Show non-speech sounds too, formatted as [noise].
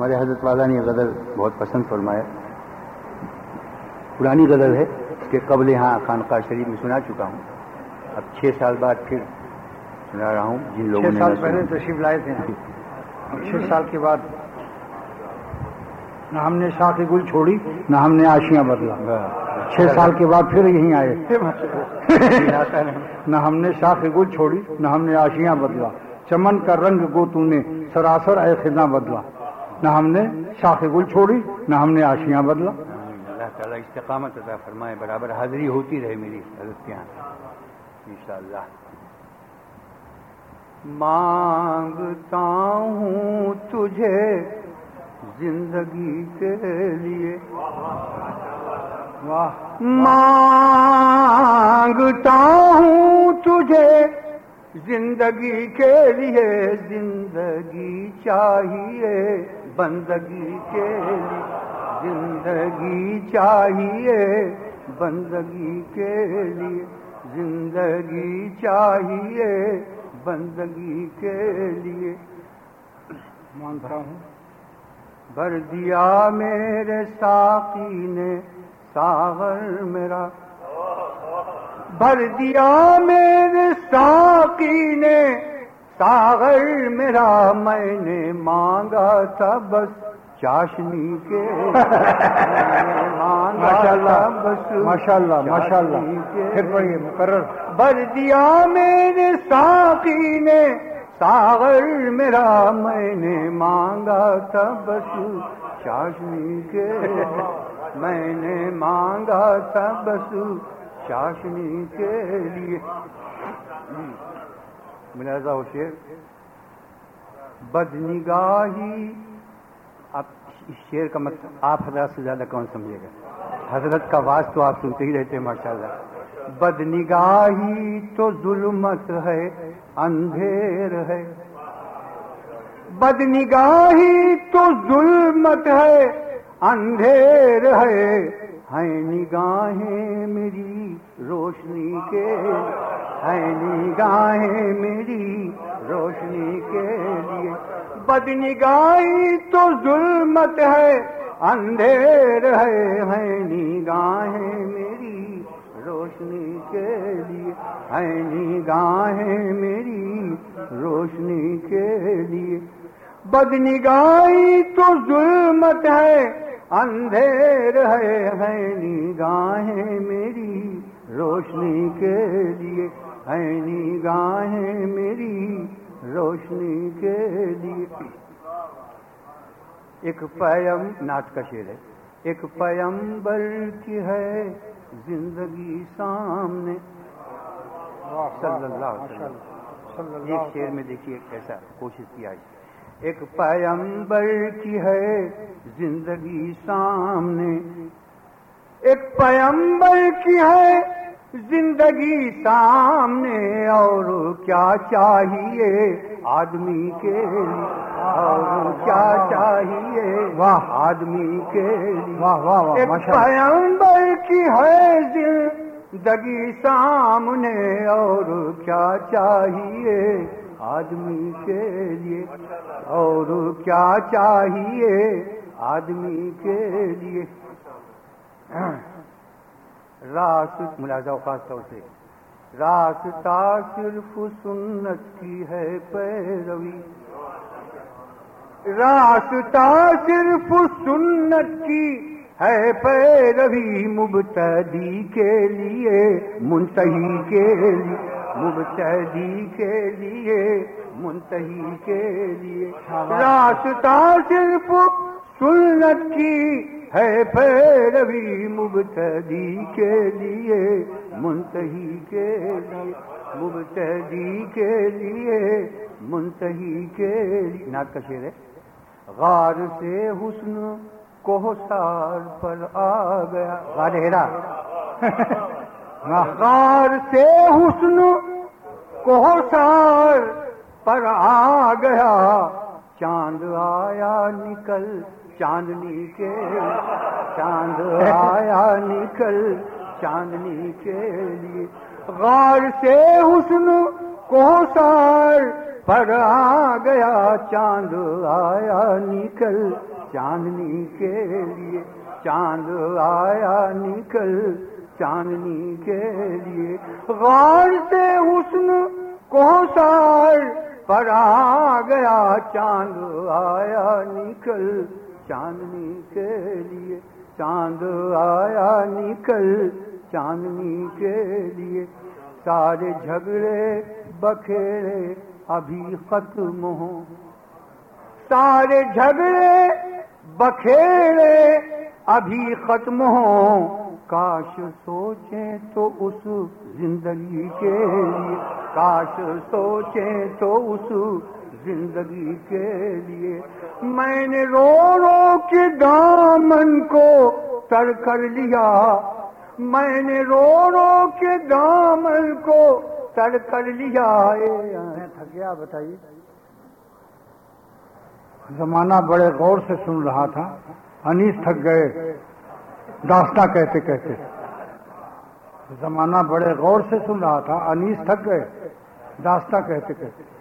ہمارے حضرت والا نے یہ غزل بہت پسند فرمایا۔ پرانی غزل ہے اس کے قبل یہاں خانقاہ شریف میں سنا چکا ہوں۔ اب چھ سال بعد پھر سنا رہا ہوں جن لوگوں نے سال پہلے۔ تشریف لائے تھے۔ چھ سال کے بعد نہ ہم نے شاخ گل چھوڑی نہ ہم نے آشیاں بدلا۔ چھ سال کے بعد پھر یہیں آئے۔ نہ ہم نے شاخ گل چھوڑی نہ ہم نے آشیاں بدلا۔ چمن کا رنگ گو تو نے سراسر اے خدا بدلا۔ نہ ہم نے شاخ گل چھوڑی، نہ ہم نے آشیاں بدلا۔ اللہ تعالیٰ استقامت عطا فرمائے، برابر حاضری ہوتی رہے میری حضرت کے یہاں۔ انشاءاللہ۔ مانگتا ہوں تجھے زندگی کے لیے۔ واہ۔ مانگتا ہوں تجھے زندگی کے لیے زندگی چاہیے، بندگی کے لیے زندگی چاہیے، بندگی کے لیے زندگی چاہیے، بندگی کے لیے۔ مانگتا ہوں۔ بھر دیا میرے ساقی نے، ساغر میرا بھر دیا میرے ساقی نے۔ ساغر میرا میں نے مانگا تھا بس چاشنی کے۔ مانگا ماشاء اللہ تھا بس ماشاء اللہ ماشاء اللہ مقرر۔ بھر دیا میرے ساقی نے۔ ساغر میرا میں نے مانگا تھا بس چاشنی کے۔ [laughs] میں نے مانگا تھا بس چاشنی کے لیے۔ ملازہ ہو شیر بد نگاہی اب اس شیر کا مطلب آپ حضرات سے زیادہ کون سمجھے گا؟ حضرت کا واس تو آپ سنتے ہی رہتے ہیں، ماشاءاللہ۔ بد نگاہی تو ظلمت ہے، اندھیر ہے۔ بد نگاہی تو ظلمت ہے اندھیر ہے۔ ہیں نگاہیں میری روشنی کے۔ ہیں نگاہیں میری روشنی کے لیے۔ بد نگاہی تو ظلمت ہے۔ اندھیر ہے۔ ہیں نگاہیں میری روشنی کے لیے۔ ہیں نگاہیں میری روشنی کے لیے۔ بد نگاہی تو ظلمت ہے۔ اندھیر ہے ہے نگاہیں میری روشنی کے لیے ہے نگاہیں میری روشنی کے لیے۔ ایک پیم نعت کا شعر ہے۔ ایک پیمبر کی ہے زندگی سامنے۔ صلی اللہ علیہ وسلم۔ ایک شعر میں دیکھیے کیسا کوشش کیا ہے۔ ایک پیمبر کی ہے زندگی سامنے۔ ایک پیمبر کی ہے زندگی سامنے اور کیا چاہیے آدمی کے لیے؟ اور کیا چاہیے واہ۔ آدمی کے واہ واہ واہ ایک پیمبر کی ہے زندگی سامنے اور کیا چاہیے آدمی کے لیے اور کیا چاہیے آدمی کے لیے؟ راست ملازہ خاص طور سے، راستہ صرف سنت کی ہے پیروی۔ راستہ صرف سنت کی ہے پیروی، مبتدی کے لیے، منتہی کے لیے۔ مبتدی کے لیے منتہی کے لیے۔ راستہ صرف سنت کی ہے پیروی مبتدی کے لیے منتہی کے لیے۔ مبتدی کے لیے منتہی کے لیے۔ نعت کا شعر ہے۔ غار سے حسن کوہسار پر آ گیا۔ غار ہیرا۔ [laughs] غار سے حسن کوہسار پر آ گیا۔ چاند آیا نکل، چاندنی کے، چاند آیا نکل، چاندنی کے لیے۔ غار سے حسن کوہسار پر آ گیا۔ چاند آیا نکل، چاندنی کے لیے۔ چاند آیا نکل چاندنی کے لیے غور سے حسن کو سار پر آ گیا چاند، آیا نکل۔ چاندنی کے لیے چاند، آیا نکل۔ چاندنی کے لیے سارے جھگڑے بکھیرے، ابھی ختم ہو سارے جھگڑے بکھیرے، ابھی ختم ہو کاش سوچیں تو اس زندگی کے لیے۔ کاش سوچیں تو اس زندگی کے لیے۔ میں نے رو رو کے دامن کو تر کر لیا۔ میں نے رو رو کے دامن کو تر کر لیا۔ تھک گیا، بتائیے۔ زمانہ بڑے غور سے سن رہا تھا۔ انیس تھک گئے۔ داستہ کہتے کہتے۔ زمانہ بڑے غور سے سن رہا تھا، انیس تھک گئے۔ داستہ کہتے کہتے۔